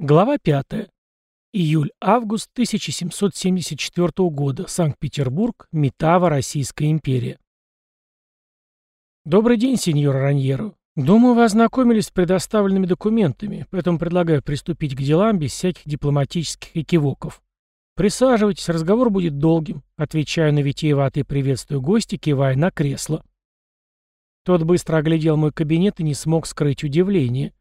Глава 5. Июль-август 1774 года. Санкт-Петербург. Метава. Российская империя. Добрый день, сеньор Раньеро. Думаю, вы ознакомились с предоставленными документами, поэтому предлагаю приступить к делам без всяких дипломатических экивоков. Присаживайтесь, разговор будет долгим, отвечаю на витиеватые приветствию гостя, кивая на кресло. Тот быстро оглядел мой кабинет и не смог скрыть удивление.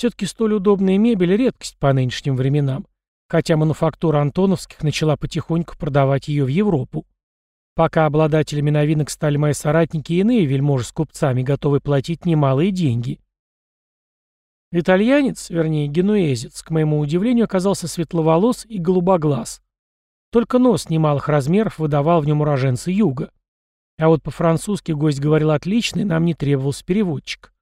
Все-таки столь удобная мебель — редкость по нынешним временам, хотя мануфактура Антоновских начала потихоньку продавать ее в Европу. Пока обладателями новинок стали мои соратники и иные вельможи с купцами, готовы платить немалые деньги. Итальянец, вернее генуэзец, к моему удивлению, оказался светловолос и голубоглаз. Только нос немалых размеров выдавал в нем уроженца юга. А вот по-французски гость говорил отлично, и нам не требовался переводчик.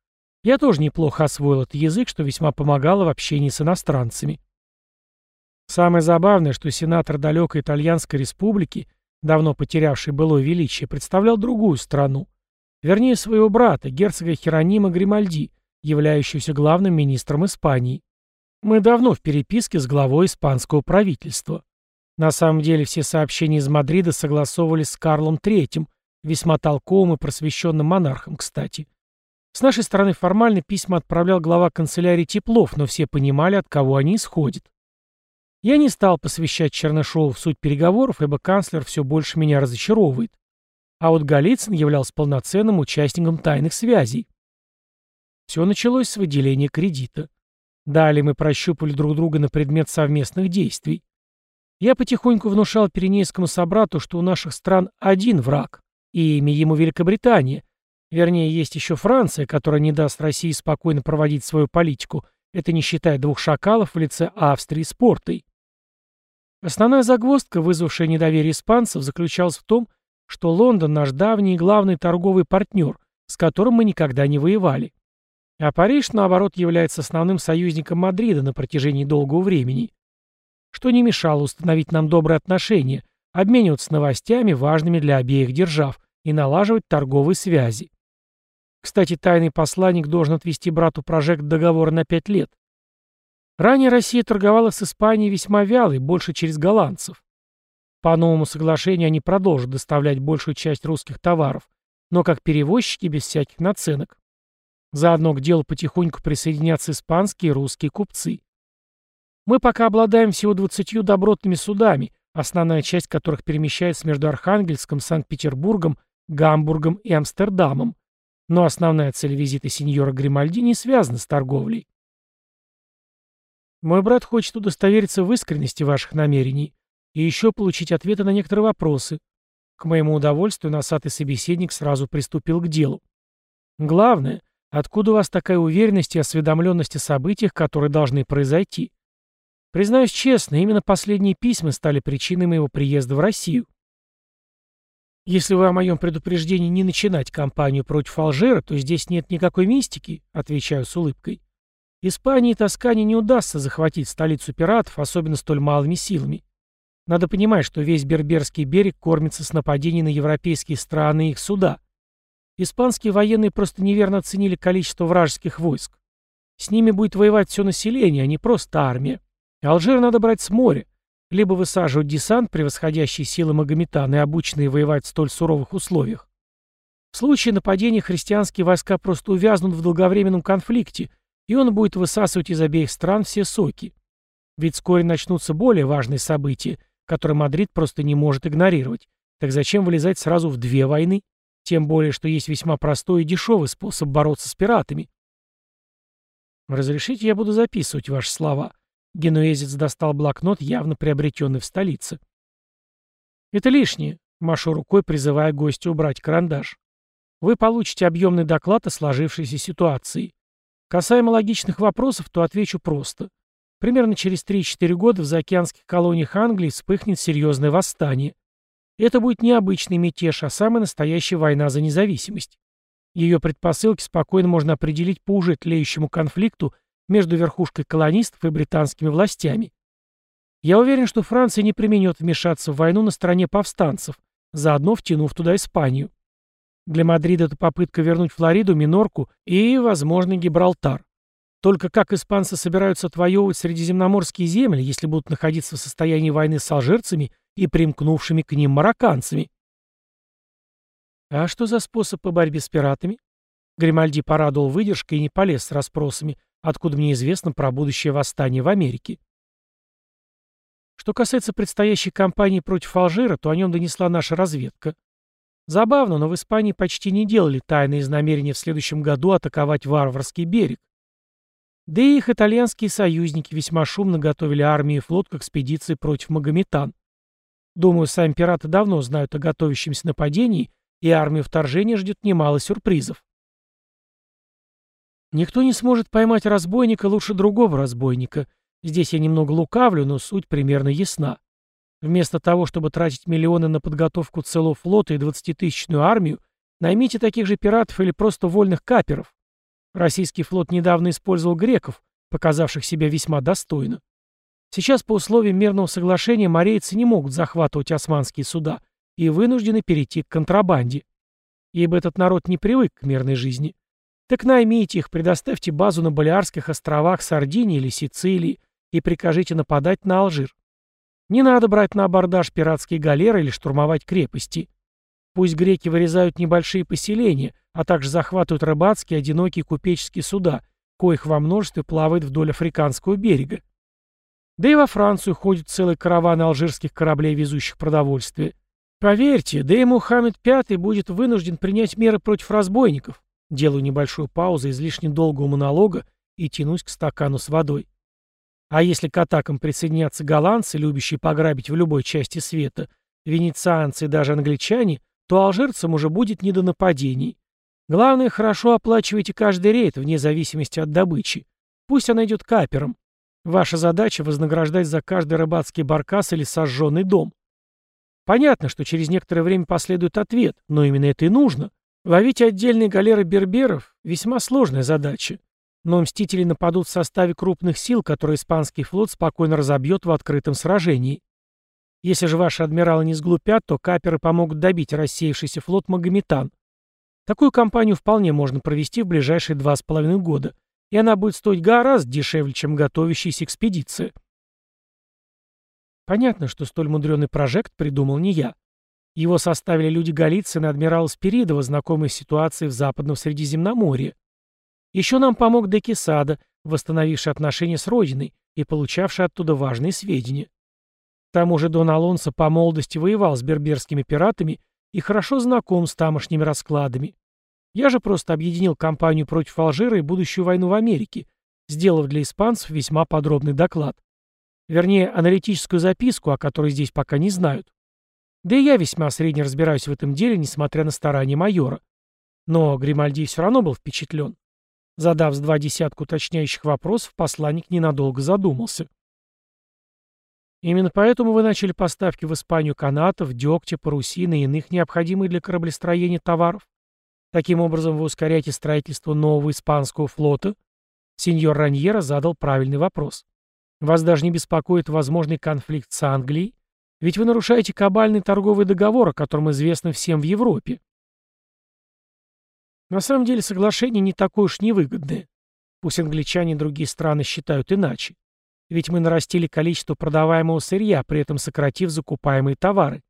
Я тоже неплохо освоил этот язык, что весьма помогало в общении с иностранцами. Самое забавное, что сенатор далекой итальянской республики, давно потерявший былое величие, представлял другую страну, вернее своего брата, герцога Херонима Гримальди, являющегося главным министром Испании. Мы давно в переписке с главой испанского правительства. На самом деле все сообщения из Мадрида согласовывались с Карлом III, весьма толковым и просвещенным монархом, кстати. С нашей стороны формально письма отправлял глава канцелярии Теплов, но все понимали, от кого они исходят. Я не стал посвящать Чернышову в суть переговоров, ибо канцлер все больше меня разочаровывает. А вот Голицын являлся полноценным участником тайных связей. Все началось с выделения кредита. Далее мы прощупали друг друга на предмет совместных действий. Я потихоньку внушал Пиренейскому собрату, что у наших стран один враг, и имя ему Великобритания, Вернее, есть еще Франция, которая не даст России спокойно проводить свою политику, это не считая двух шакалов в лице Австрии с Портой. Основная загвоздка, вызвавшая недоверие испанцев, заключалась в том, что Лондон наш давний и главный торговый партнер, с которым мы никогда не воевали. А Париж, наоборот, является основным союзником Мадрида на протяжении долгого времени, что не мешало установить нам добрые отношения, обмениваться новостями, важными для обеих держав, и налаживать торговые связи. Кстати, тайный посланник должен отвести брату прожект договор на пять лет. Ранее Россия торговала с Испанией весьма вялой, больше через голландцев. По новому соглашению они продолжат доставлять большую часть русских товаров, но как перевозчики без всяких наценок. Заодно к делу потихоньку присоединятся испанские и русские купцы. Мы пока обладаем всего 20 добротными судами, основная часть которых перемещается между Архангельском, Санкт-Петербургом, Гамбургом и Амстердамом, но основная цель визита сеньора Гримальди не связана с торговлей. Мой брат хочет удостовериться в искренности ваших намерений и еще получить ответы на некоторые вопросы. К моему удовольствию носатый собеседник сразу приступил к делу. Главное, откуда у вас такая уверенность и осведомленность о событиях, которые должны произойти? Признаюсь честно, именно последние письма стали причиной моего приезда в Россию. «Если вы о моем предупреждении не начинать кампанию против Алжира, то здесь нет никакой мистики», — отвечаю с улыбкой. «Испании и Тоскане не удастся захватить столицу пиратов, особенно столь малыми силами. Надо понимать, что весь Берберский берег кормится с нападений на европейские страны и их суда. Испанские военные просто неверно оценили количество вражеских войск. С ними будет воевать все население, а не просто армия. Алжир надо брать с моря, либо высаживать десант, превосходящий силы Магометана и обученные воевать в столь суровых условиях. В случае нападения христианские войска просто увязнут в долговременном конфликте, и он будет высасывать из обеих стран все соки. Ведь вскоре начнутся более важные события, которые Мадрид просто не может игнорировать. Так зачем вылезать сразу в две войны? Тем более, что есть весьма простой и дешевый способ бороться с пиратами. Разрешите, я буду записывать ваши слова. Генуэзец достал блокнот, явно приобретенный в столице. «Это лишнее», — машу рукой, призывая гостя убрать карандаш. «Вы получите объемный доклад о сложившейся ситуации. Касаемо логичных вопросов, то отвечу просто. Примерно через 3-4 года в заокеанских колониях Англии вспыхнет серьезное восстание. Это будет не обычный мятеж, а самая настоящая война за независимость. Ее предпосылки спокойно можно определить по уже тлеющему конфликту между верхушкой колонистов и британскими властями. Я уверен, что Франция не применет вмешаться в войну на стороне повстанцев, заодно втянув туда Испанию. Для Мадрида это попытка вернуть Флориду, Минорку и, возможно, Гибралтар. Только как испанцы собираются отвоевывать средиземноморские земли, если будут находиться в состоянии войны с алжирцами и примкнувшими к ним марокканцами? А что за способ по борьбе с пиратами? Гримальди порадовал выдержкой и не полез с расспросами, откуда мне известно про будущее восстание в Америке. Что касается предстоящей кампании против Алжира, то о нем донесла наша разведка. Забавно, но в Испании почти не делали тайные из намерения в следующем году атаковать варварский берег. Да и их итальянские союзники весьма шумно готовили армию и флот к экспедиции против Магометан. Думаю, сами пираты давно знают о готовящемся нападении, и армию вторжения ждет немало сюрпризов. Никто не сможет поймать разбойника лучше другого разбойника. Здесь я немного лукавлю, но суть примерно ясна. Вместо того, чтобы тратить миллионы на подготовку целого флота и двадцатитысячную армию, наймите таких же пиратов или просто вольных каперов. Российский флот недавно использовал греков, показавших себя весьма достойно. Сейчас по условиям мирного соглашения морейцы не могут захватывать османские суда и вынуждены перейти к контрабанде. Ибо этот народ не привык к мирной жизни. Так наймите их, предоставьте базу на Балиарских островах, Сардинии или Сицилии и прикажите нападать на Алжир. Не надо брать на абордаж пиратские галеры или штурмовать крепости. Пусть греки вырезают небольшие поселения, а также захватывают рыбацкие одинокие купеческие суда, коих во множестве плавает вдоль африканского берега. Да и во Францию ходят целые караваны алжирских кораблей, везущих продовольствие. Поверьте, да и Мухаммед V будет вынужден принять меры против разбойников. Делаю небольшую паузу излишне долгого монолога и тянусь к стакану с водой. А если к атакам присоединятся голландцы, любящие пограбить в любой части света, венецианцы и даже англичане, то алжирцам уже будет не до нападений. Главное, хорошо оплачивайте каждый рейд, вне зависимости от добычи. Пусть она идет капером. Ваша задача — вознаграждать за каждый рыбацкий баркас или сожженный дом. Понятно, что через некоторое время последует ответ, но именно это и нужно. Ловить отдельные галеры берберов — весьма сложная задача. Но мстители нападут в составе крупных сил, которые испанский флот спокойно разобьет в открытом сражении. Если же ваши адмиралы не сглупят, то каперы помогут добить рассеявшийся флот Магометан. Такую кампанию вполне можно провести в ближайшие два с половиной года, и она будет стоить гораздо дешевле, чем готовящаяся экспедиция. Понятно, что столь мудреный прожект придумал не я. Его составили люди Голицына и адмирала Спиридова, знакомые с ситуацией в Западном Средиземноморье. Еще нам помог Декисада, восстановивший отношения с родиной и получавший оттуда важные сведения. К тому же Дон Алонсо по молодости воевал с берберскими пиратами и хорошо знаком с тамошними раскладами. Я же просто объединил кампанию против Алжира и будущую войну в Америке, сделав для испанцев весьма подробный доклад. Вернее, аналитическую записку, о которой здесь пока не знают. Да и я весьма средне разбираюсь в этом деле, несмотря на старания майора. Но Гримальди все равно был впечатлен. Задав с два десятка уточняющих вопросов, посланник ненадолго задумался. Именно поэтому вы начали поставки в Испанию канатов, дегтя, парусины и иных необходимых для кораблестроения товаров? Таким образом вы ускоряете строительство нового испанского флота? Сеньор Раньера задал правильный вопрос. Вас даже не беспокоит возможный конфликт с Англией? Ведь вы нарушаете кабальный торговый договор, о котором известно всем в Европе. На самом деле соглашение не такое уж невыгодное. Пусть англичане и другие страны считают иначе. Ведь мы нарастили количество продаваемого сырья, при этом сократив закупаемые товары.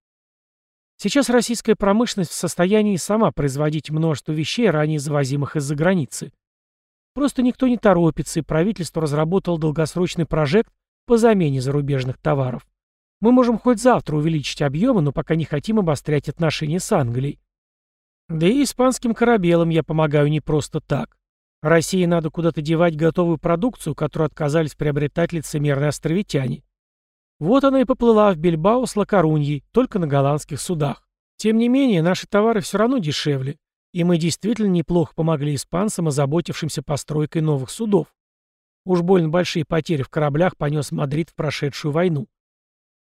Сейчас российская промышленность в состоянии сама производить множество вещей, ранее завозимых из-за границы. Просто никто не торопится, и правительство разработало долгосрочный прожект по замене зарубежных товаров. Мы можем хоть завтра увеличить объемы, но пока не хотим обострять отношения с Англией. Да и испанским корабелам я помогаю не просто так. России надо куда-то девать готовую продукцию, которую отказались приобретать лицемерные островитяне. Вот она и поплыла в Бильбао с Лакаруньей, только на голландских судах. Тем не менее, наши товары все равно дешевле, и мы действительно неплохо помогли испанцам, озаботившимся постройкой новых судов. Уж больно большие потери в кораблях понес Мадрид в прошедшую войну.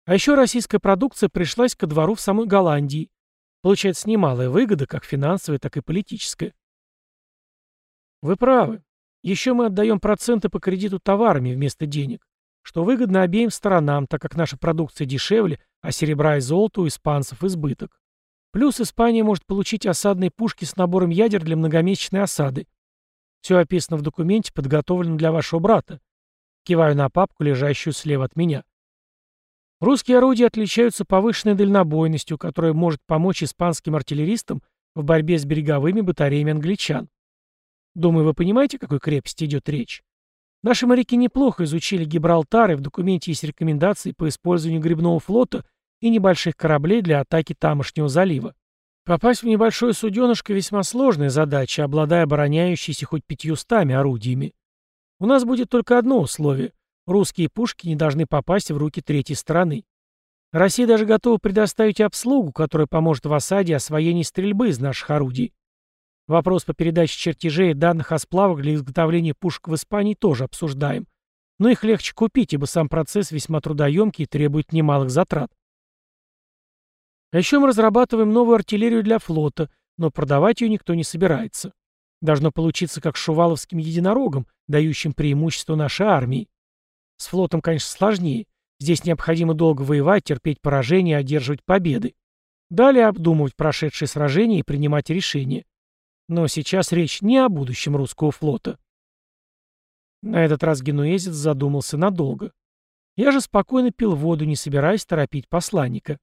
А еще российская продукция пришлась ко двору в самой Голландии. Получается немалая выгода, как финансовая, так и политическая. Вы правы. Еще мы отдаем проценты по кредиту товарами вместо денег, что выгодно обеим сторонам, так как наша продукция дешевле, а серебра и золота у испанцев избыток. Плюс Испания может получить осадные пушки с набором ядер для многомесячной осады. Все описано в документе, подготовленном для вашего брата. Киваю на папку, лежащую слева от меня. Русские орудия отличаются повышенной дальнобойностью, которая может помочь испанским артиллеристам в борьбе с береговыми батареями англичан. Думаю, вы понимаете, о какой крепости идет речь? Наши моряки неплохо изучили Гибралтар, и в документе есть рекомендации по использованию грибного флота и небольших кораблей для атаки тамошнего залива. Попасть в небольшое суденышко весьма сложная задача, обладая обороняющейся хоть пятьюстами орудиями. У нас будет только одно условие. Русские пушки не должны попасть в руки третьей страны. Россия даже готова предоставить обслугу, которая поможет в осаде и освоении стрельбы из наших орудий. Вопрос по передаче чертежей и данных о сплавах для изготовления пушек в Испании тоже обсуждаем. Но их легче купить, ибо сам процесс весьма трудоемкий и требует немалых затрат. А еще мы разрабатываем новую артиллерию для флота, но продавать ее никто не собирается. Должно получиться как шуваловским единорогом, дающим преимущество нашей армии. С флотом, конечно, сложнее. Здесь необходимо долго воевать, терпеть поражения одерживать победы. Далее обдумывать прошедшие сражения и принимать решения. Но сейчас речь не о будущем русского флота. На этот раз генуэзец задумался надолго. Я же спокойно пил воду, не собираясь торопить посланника.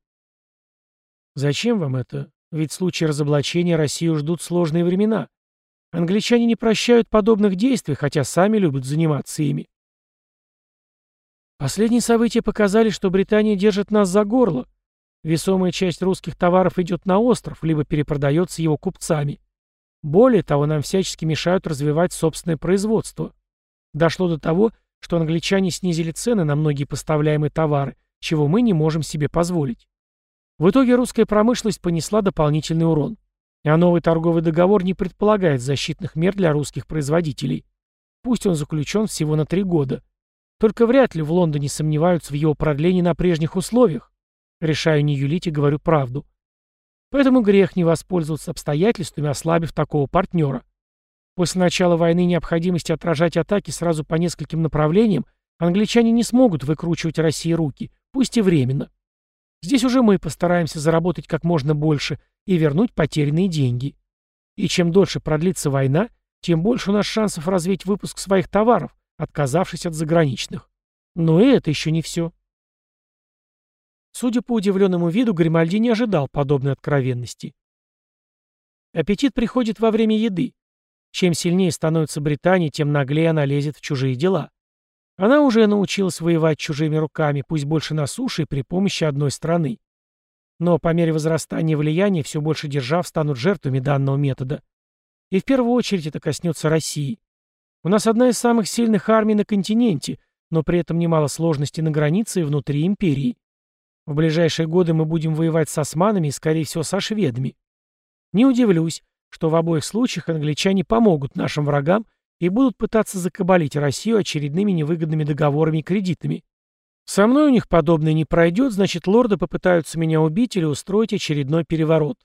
«Зачем вам это? Ведь в случае разоблачения Россию ждут сложные времена. Англичане не прощают подобных действий, хотя сами любят заниматься ими. Последние события показали, что Британия держит нас за горло. Весомая часть русских товаров идет на остров, либо перепродается его купцами. Более того, нам всячески мешают развивать собственное производство. Дошло до того, что англичане снизили цены на многие поставляемые товары, чего мы не можем себе позволить. В итоге русская промышленность понесла дополнительный урон. А новый торговый договор не предполагает защитных мер для русских производителей. Пусть он заключен всего на три года. Только вряд ли в Лондоне сомневаются в его продлении на прежних условиях. Решаю не юлить и говорю правду. Поэтому грех не воспользоваться обстоятельствами, ослабив такого партнера. После начала войны необходимости отражать атаки сразу по нескольким направлениям англичане не смогут выкручивать России руки, пусть и временно. Здесь уже мы постараемся заработать как можно больше и вернуть потерянные деньги. И чем дольше продлится война, тем больше у нас шансов развить выпуск своих товаров, отказавшись от заграничных. Но и это еще не все. Судя по удивленному виду, Гримальди не ожидал подобной откровенности. Аппетит приходит во время еды. Чем сильнее становится Британия, тем наглее она лезет в чужие дела. Она уже научилась воевать чужими руками, пусть больше на суше и при помощи одной страны. Но по мере возрастания влияния все больше держав станут жертвами данного метода. И в первую очередь это коснется России. У нас одна из самых сильных армий на континенте, но при этом немало сложностей на границе и внутри империи. В ближайшие годы мы будем воевать с османами и, скорее всего, со шведами. Не удивлюсь, что в обоих случаях англичане помогут нашим врагам и будут пытаться закабалить Россию очередными невыгодными договорами и кредитами. Со мной у них подобное не пройдет, значит, лорды попытаются меня убить или устроить очередной переворот.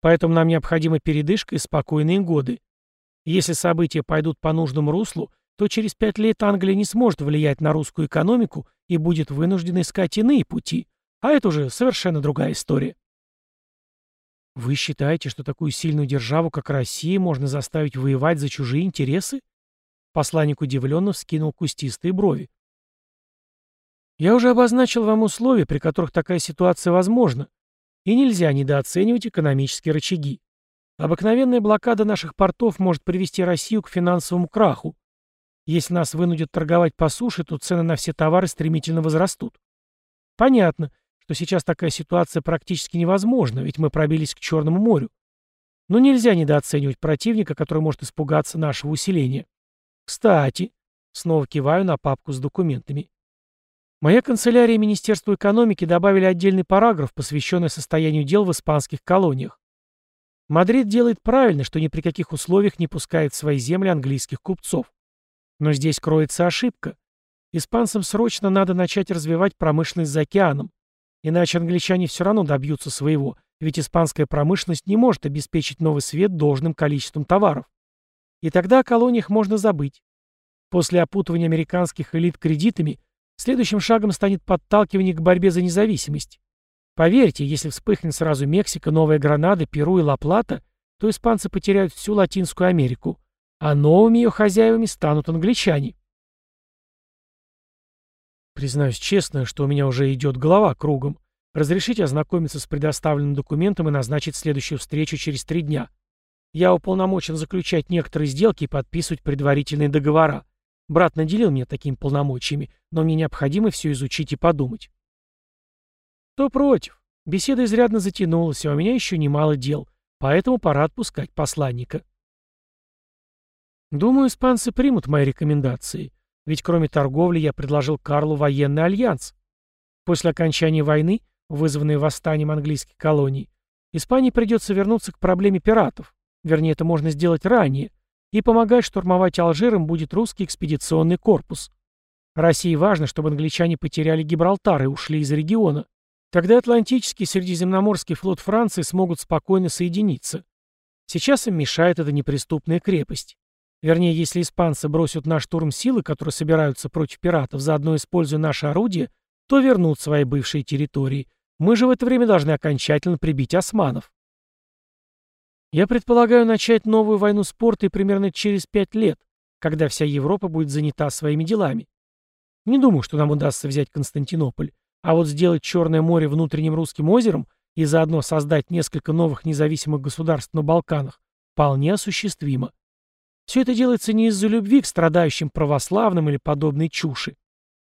Поэтому нам необходима передышка и спокойные годы. Если события пойдут по нужному руслу, то через пять лет Англия не сможет влиять на русскую экономику и будет вынуждена искать иные пути. А это уже совершенно другая история. Вы считаете, что такую сильную державу, как Россия, можно заставить воевать за чужие интересы? Посланник удивленно вскинул кустистые брови. Я уже обозначил вам условия, при которых такая ситуация возможна, и нельзя недооценивать экономические рычаги. Обыкновенная блокада наших портов может привести Россию к финансовому краху. Если нас вынудят торговать по суше, то цены на все товары стремительно возрастут. Понятно, что сейчас такая ситуация практически невозможна, ведь мы пробились к Черному морю. Но нельзя недооценивать противника, который может испугаться нашего усиления. Кстати, снова киваю на папку с документами. Моя канцелярия и Министерство экономики добавили отдельный параграф, посвященный состоянию дел в испанских колониях. Мадрид делает правильно, что ни при каких условиях не пускает в свои земли английских купцов. Но здесь кроется ошибка. Испанцам срочно надо начать развивать промышленность за океаном. Иначе англичане все равно добьются своего, ведь испанская промышленность не может обеспечить новый свет должным количеством товаров. И тогда о колониях можно забыть. После опутывания американских элит кредитами следующим шагом станет подталкивание к борьбе за независимость. Поверьте, если вспыхнет сразу Мексика, Новая Гранада, Перу и Ла-Плата, то испанцы потеряют всю Латинскую Америку. а новыми ее хозяевами станут англичане. Признаюсь честно, что у меня уже идет голова кругом. Разрешите ознакомиться с предоставленным документом и назначить следующую встречу через три дня. Я уполномочен заключать некоторые сделки и подписывать предварительные договора. Брат наделил меня такими полномочиями, но мне необходимо все изучить и подумать. Кто против? Беседа изрядно затянулась, а у меня еще немало дел, поэтому пора отпускать посланника. Думаю, испанцы примут мои рекомендации, ведь кроме торговли я предложил Карлу военный альянс. После окончания войны, вызванной восстанием английских колоний, Испании придется вернуться к проблеме пиратов, вернее, это можно сделать ранее, и помогать штурмовать Алжир им будет русский экспедиционный корпус. России важно, чтобы англичане потеряли Гибралтар и ушли из региона. Тогда Атлантический и Средиземноморский флот Франции смогут спокойно соединиться. Сейчас им мешает эта неприступная крепость. Вернее, если испанцы бросят на штурм силы, которые собираются против пиратов, заодно используя наши орудия, то вернут свои бывшие территории. Мы же в это время должны окончательно прибить османов. Я предполагаю начать новую войну спорта и примерно через пять лет, когда вся Европа будет занята своими делами. Не думаю, что нам удастся взять Константинополь. А вот сделать Черное море внутренним русским озером и заодно создать несколько новых независимых государств на Балканах вполне осуществимо. Все это делается не из-за любви к страдающим православным или подобной чуши.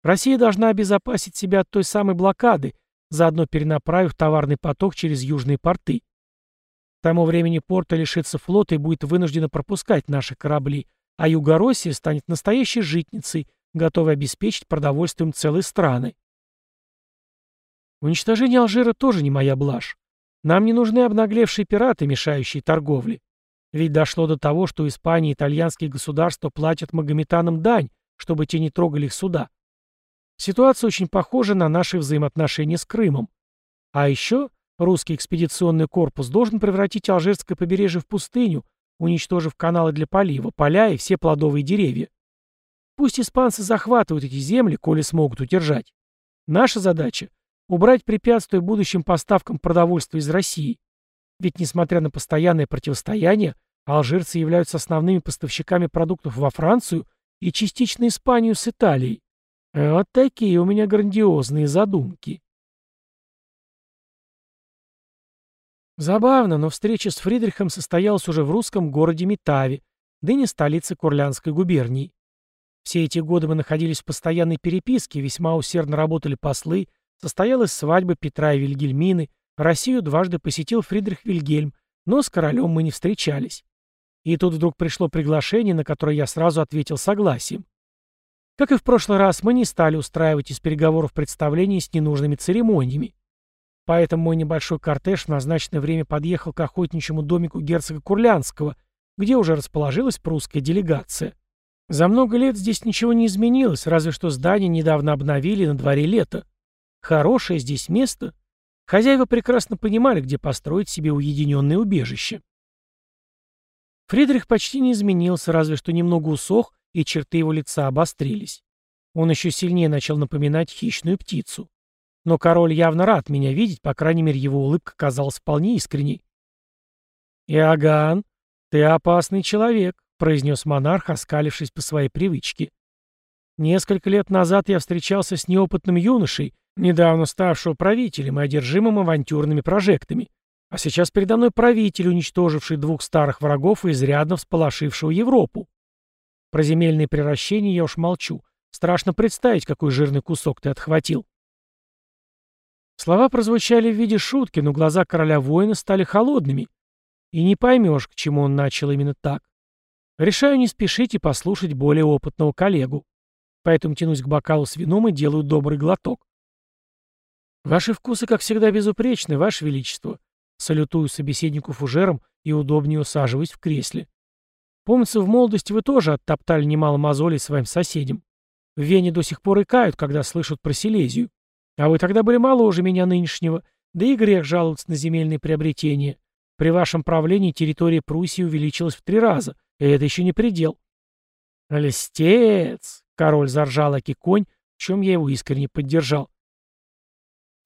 Россия должна обезопасить себя от той самой блокады, заодно перенаправив товарный поток через южные порты. К тому времени порта лишится флота и будет вынуждена пропускать наши корабли, а Югороссия станет настоящей житницей, готовой обеспечить продовольствием целые страны. Уничтожение Алжира тоже не моя блажь. Нам не нужны обнаглевшие пираты, мешающие торговле. Ведь дошло до того, что Испания и итальянские государства платят магометанам дань, чтобы те не трогали их суда. Ситуация очень похожа на наши взаимоотношения с Крымом. А еще русский экспедиционный корпус должен превратить Алжирское побережье в пустыню, уничтожив каналы для полива, поля и все плодовые деревья. Пусть испанцы захватывают эти земли, коли смогут удержать. Наша задача Убрать препятствия будущим поставкам продовольствия из России. Ведь, несмотря на постоянное противостояние, алжирцы являются основными поставщиками продуктов во Францию и частично Испанию с Италией. Вот такие у меня грандиозные задумки. Забавно, но встреча с Фридрихом состоялась уже в русском городе Метаве, ныне столице Курлянской губернии. Все эти годы мы находились в постоянной переписке, весьма усердно работали послы, Состоялась свадьба Петра и Вильгельмины, Россию дважды посетил Фридрих Вильгельм, но с королем мы не встречались. И тут вдруг пришло приглашение, на которое я сразу ответил согласием. Как и в прошлый раз, мы не стали устраивать из переговоров представления с ненужными церемониями. Поэтому мой небольшой кортеж в назначенное время подъехал к охотничьему домику герцога Курлянского, где уже расположилась прусская делегация. За много лет здесь ничего не изменилось, разве что здание недавно обновили на дворе лето. Хорошее здесь место. Хозяева прекрасно понимали, где построить себе уединенное убежище. Фридрих почти не изменился, разве что немного усох, и черты его лица обострились. Он еще сильнее начал напоминать хищную птицу. Но король явно рад меня видеть, по крайней мере, его улыбка казалась вполне искренней. «Иоганн, ты опасный человек», — произнес монарх, оскалившись по своей привычке. «Несколько лет назад я встречался с неопытным юношей, недавно ставшего правителем и одержимым авантюрными прожектами. А сейчас передо мной правитель, уничтоживший двух старых врагов и изрядно всполошившего Европу. Про земельные превращения я уж молчу. Страшно представить, какой жирный кусок ты отхватил. Слова прозвучали в виде шутки, но глаза короля воина стали холодными. И не поймешь, к чему он начал именно так. Решаю не спешить и послушать более опытного коллегу. Поэтому тянусь к бокалу с вином и делаю добрый глоток. «Ваши вкусы, как всегда, безупречны, Ваше Величество», салютую собеседнику фужером и удобнее усаживаюсь в кресле. Помнится, в молодости вы тоже оттоптали немало мозолей своим соседям. В Вене до сих пор икают, когда слышат про Силезию. А вы тогда были моложе меня нынешнего, да и грех жаловаться на земельные приобретения. При вашем правлении территория Пруссии увеличилась в три раза, и это еще не предел. «Листец!» — король заржал аки конь, в чем я его искренне поддержал.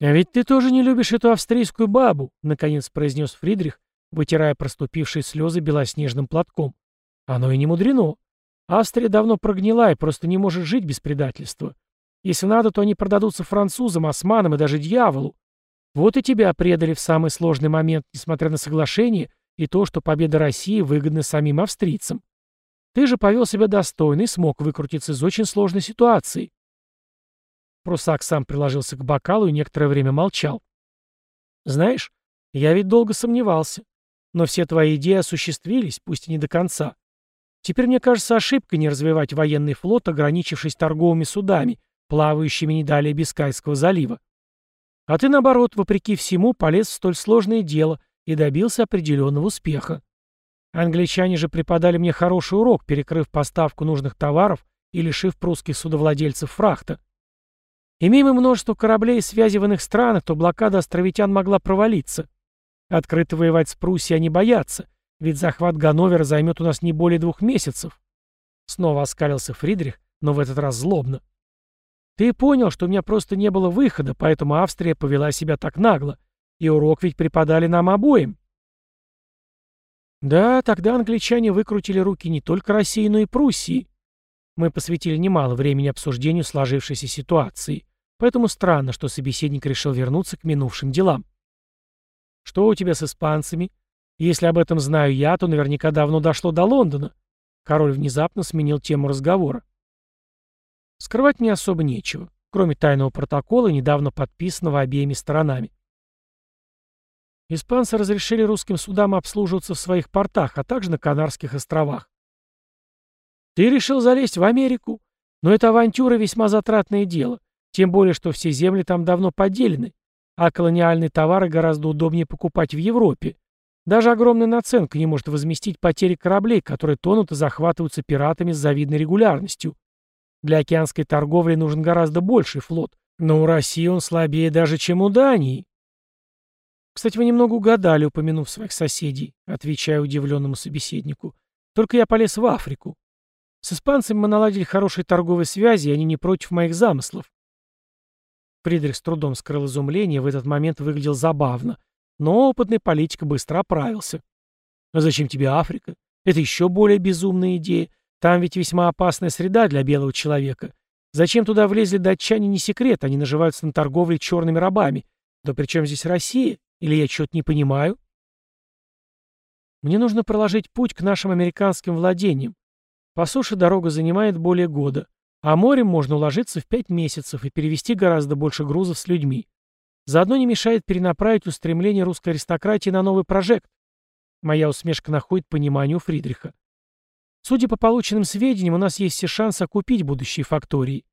«А ведь ты тоже не любишь эту австрийскую бабу», — наконец произнес Фридрих, вытирая проступившие слезы белоснежным платком. Оно и не мудрено. Австрия давно прогнила и просто не может жить без предательства. Если надо, то они продадутся французам, османам и даже дьяволу. Вот и тебя предали в самый сложный момент, несмотря на соглашение и то, что победа России выгодна самим австрийцам. Ты же повел себя достойно и смог выкрутиться из очень сложной ситуации. Прусак сам приложился к бокалу и некоторое время молчал. Знаешь, я ведь долго сомневался. Но все твои идеи осуществились, пусть и не до конца. Теперь мне кажется ошибкой не развивать военный флот, ограничившись торговыми судами, плавающими не далее Бискайского залива. А ты, наоборот, вопреки всему, полез в столь сложное дело и добился определенного успеха. Англичане же преподали мне хороший урок, перекрыв поставку нужных товаров и лишив прусских судовладельцев фрахта. Имеем мы множество кораблей и связи в иных странах, то блокада островитян могла провалиться. Открыто воевать с Пруссией они боятся, ведь захват Ганновера займет у нас не более двух месяцев. Снова оскалился Фридрих, но в этот раз злобно. Ты понял, что у меня просто не было выхода, поэтому Австрия повела себя так нагло. И урок ведь преподали нам обоим. Да, тогда англичане выкрутили руки не только России, но и Пруссии. Мы посвятили немало времени обсуждению сложившейся ситуации, поэтому странно, что собеседник решил вернуться к минувшим делам. Что у тебя с испанцами? Если об этом знаю я, то наверняка давно дошло до Лондона. Король внезапно сменил тему разговора. Скрывать мне особо нечего, кроме тайного протокола, недавно подписанного обеими сторонами. Испанцы разрешили русским судам обслуживаться в своих портах, а также на Канарских островах. Ты решил залезть в Америку? Но эта авантюра весьма затратное дело, тем более, что все земли там давно поделены, а колониальные товары гораздо удобнее покупать в Европе. Даже огромная наценка не может возместить потери кораблей, которые тонут и захватываются пиратами с завидной регулярностью. Для океанской торговли нужен гораздо больший флот, но у России он слабее даже, чем у Дании. Кстати, вы немного угадали, упомянув своих соседей, отвечая удивленному собеседнику. Только я полез в Африку. С испанцами мы наладили хорошие торговые связи, и они не против моих замыслов. Фридрих с трудом скрыл изумление, в этот момент выглядел забавно. Но опытный политик быстро оправился. «А зачем тебе Африка? Это еще более безумная идея. Там ведь весьма опасная среда для белого человека. Зачем туда влезли датчане, не секрет, они наживаются на торговле черными рабами. Да при чем здесь Россия? Или я что-то не понимаю?» «Мне нужно проложить путь к нашим американским владениям. По суше дорога занимает более года. А морем можно уложиться в пять месяцев и перевести гораздо больше грузов с людьми. Заодно не мешает перенаправить устремление русской аристократии на новый прожект. Моя усмешка находит понимание у Фридриха. Судя по полученным сведениям, у нас есть все шансы окупить будущие фактории.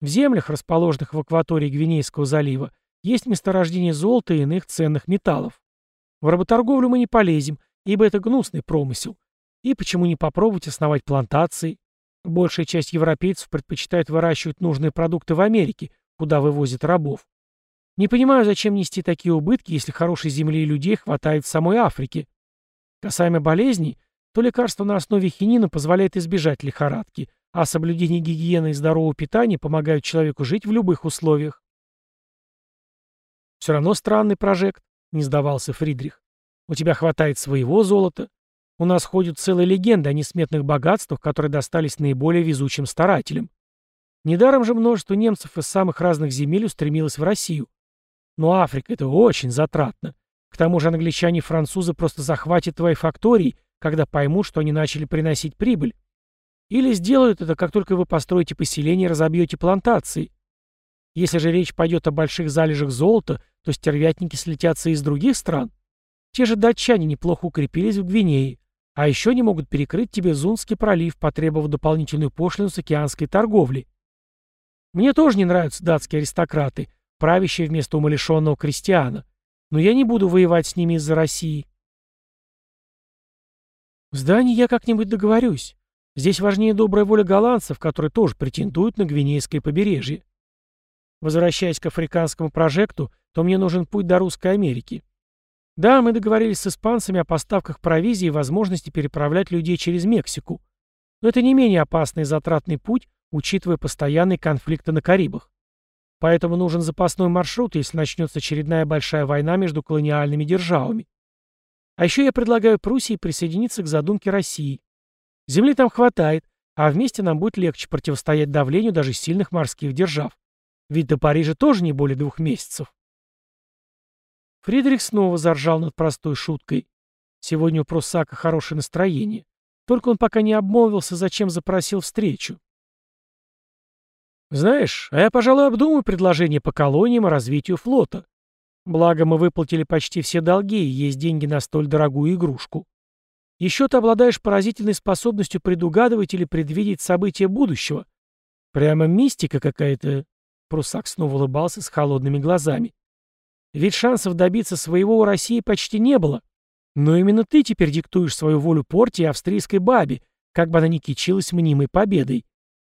В землях, расположенных в акватории Гвинейского залива, есть месторождение золота и иных ценных металлов. В работорговлю мы не полезем, ибо это гнусный промысел. И почему не попробовать основать плантации? Большая часть европейцев предпочитает выращивать нужные продукты в Америке, куда вывозят рабов. Не понимаю, зачем нести такие убытки, если хорошей земли и людей хватает в самой Африке. Касаемо болезней, то лекарство на основе хинина позволяет избежать лихорадки, а соблюдение гигиены и здорового питания помогают человеку жить в любых условиях. «Все равно странный прожект», — не сдавался Фридрих. «У тебя хватает своего золота, у нас ходят целые легенды о несметных богатствах, которые достались наиболее везучим старателям. Недаром же множество немцев из самых разных земель устремилось в Россию. Но Африка — это очень затратно. К тому же англичане и французы просто захватят твои фактории, когда поймут, что они начали приносить прибыль. Или сделают это, как только вы построите поселение и разобьете плантации. Если же речь пойдет о больших залежах золота, то стервятники слетятся из других стран. Те же датчане неплохо укрепились в Гвинее. А еще они могут перекрыть тебе Зунский пролив, потребовав дополнительную пошлину с океанской торговли. Мне тоже не нравятся датские аристократы, правящие вместо умалишенного крестьяна. Но я не буду воевать с ними из-за России. В здании я как-нибудь договорюсь. Здесь важнее добрая воля голландцев, которые тоже претендуют на Гвинейское побережье. Возвращаясь к африканскому прожекту, то мне нужен путь до Русской Америки. Да, мы договорились с испанцами о поставках провизии и возможности переправлять людей через Мексику. Но это не менее опасный и затратный путь, учитывая постоянные конфликты на Карибах. Поэтому нужен запасной маршрут, если начнется очередная большая война между колониальными державами. А еще я предлагаю Пруссии присоединиться к задумке России. Земли там хватает, а вместе нам будет легче противостоять давлению даже сильных морских держав. Ведь до Парижа тоже не более двух месяцев. Фридрих снова заржал над простой шуткой. Сегодня у Пруссака хорошее настроение. Только он пока не обмолвился, зачем запросил встречу. Знаешь, а я, пожалуй, обдумаю предложение по колониям и развитию флота. Благо, мы выплатили почти все долги, и есть деньги на столь дорогую игрушку. Еще ты обладаешь поразительной способностью предугадывать или предвидеть события будущего. Прямо мистика какая-то. Прусак снова улыбался с холодными глазами. Ведь шансов добиться своего у России почти не было. Но именно ты теперь диктуешь свою волю порте и австрийской бабе, как бы она ни кичилась мнимой победой.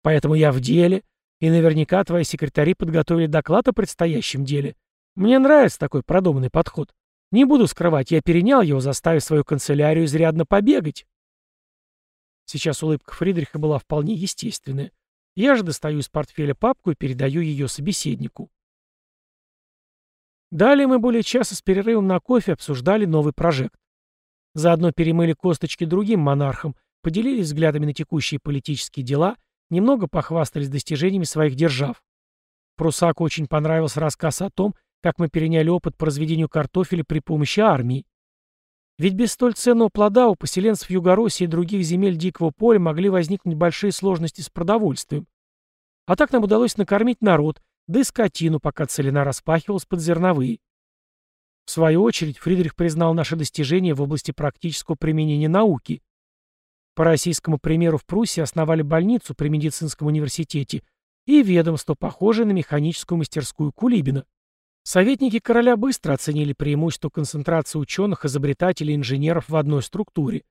Поэтому я в деле, и наверняка твои секретари подготовили доклад о предстоящем деле. Мне нравится такой продуманный подход. Не буду скрывать, я перенял его, заставив свою канцелярию изрядно побегать. Сейчас улыбка Фридриха была вполне естественная. Я же достаю из портфеля папку и передаю ее собеседнику. Далее мы более часа с перерывом на кофе обсуждали новый прожект. Заодно перемыли косточки другим монархам, поделились взглядами на текущие политические дела, немного похвастались достижениями своих держав. Прусаку очень понравился рассказ о том, как мы переняли опыт по разведению картофеля при помощи армии. Ведь без столь ценного плода у поселенцев Югороссии и других земель дикого поля могли возникнуть большие сложности с продовольствием. А так нам удалось накормить народ, да и скотину, пока целина распахивалась под зерновые. В свою очередь, Фридрих признал наши достижения в области практического применения науки. По российскому примеру в Пруссии основали больницу при медицинском университете и ведомство, похожее на механическую мастерскую Кулибина. Советники короля быстро оценили преимущество концентрации ученых, изобретателей и инженеров в одной структуре.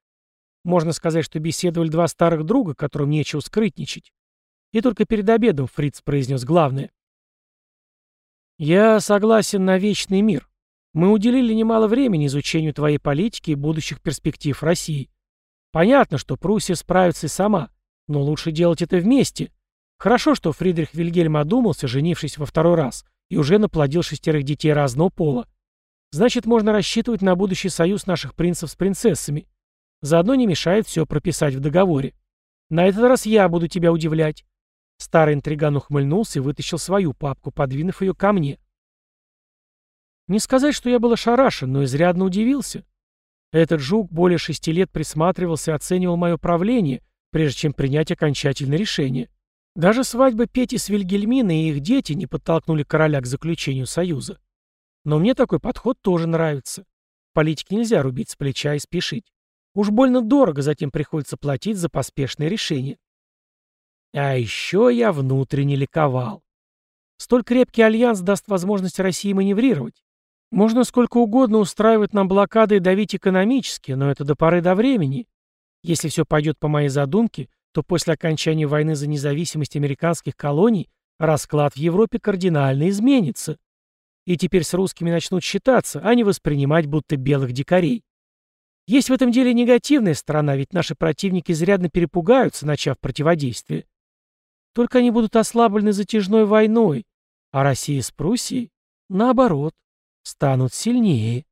Можно сказать, что беседовали два старых друга, которым нечего скрытничать. И только перед обедом Фриц произнес главное. «Я согласен на вечный мир. Мы уделили немало времени изучению твоей политики и будущих перспектив России. Понятно, что Пруссия справится и сама, но лучше делать это вместе. Хорошо, что Фридрих Вильгельм одумался, женившись во второй раз, и уже наплодил шестерых детей разного пола. Значит, можно рассчитывать на будущий союз наших принцев с принцессами. Заодно не мешает все прописать в договоре. На этот раз я буду тебя удивлять. Старый интриган ухмыльнулся и вытащил свою папку, подвинув ее ко мне. Не сказать, что я был ошарашен, но изрядно удивился. Этот жук более шести лет присматривался и оценивал мое правление, прежде чем принять окончательное решение. Даже свадьба Пети с Вильгельминой и их дети не подтолкнули короля к заключению союза. Но мне такой подход тоже нравится. Политике нельзя рубить с плеча и спешить. Уж больно дорого затем приходится платить за поспешное решение. А еще я внутренне ликовал. Столь крепкий альянс даст возможность России маневрировать. Можно сколько угодно устраивать нам блокады и давить экономически, но это до поры до времени. Если все пойдет по моей задумке, то после окончания войны за независимость американских колоний расклад в Европе кардинально изменится. И теперь с русскими начнут считаться, а не воспринимать будто белых дикарей. Есть в этом деле негативная сторона, ведь наши противники изрядно перепугаются, начав противодействие. Только они будут ослаблены затяжной войной, а Россия с Пруссией, наоборот, станут сильнее.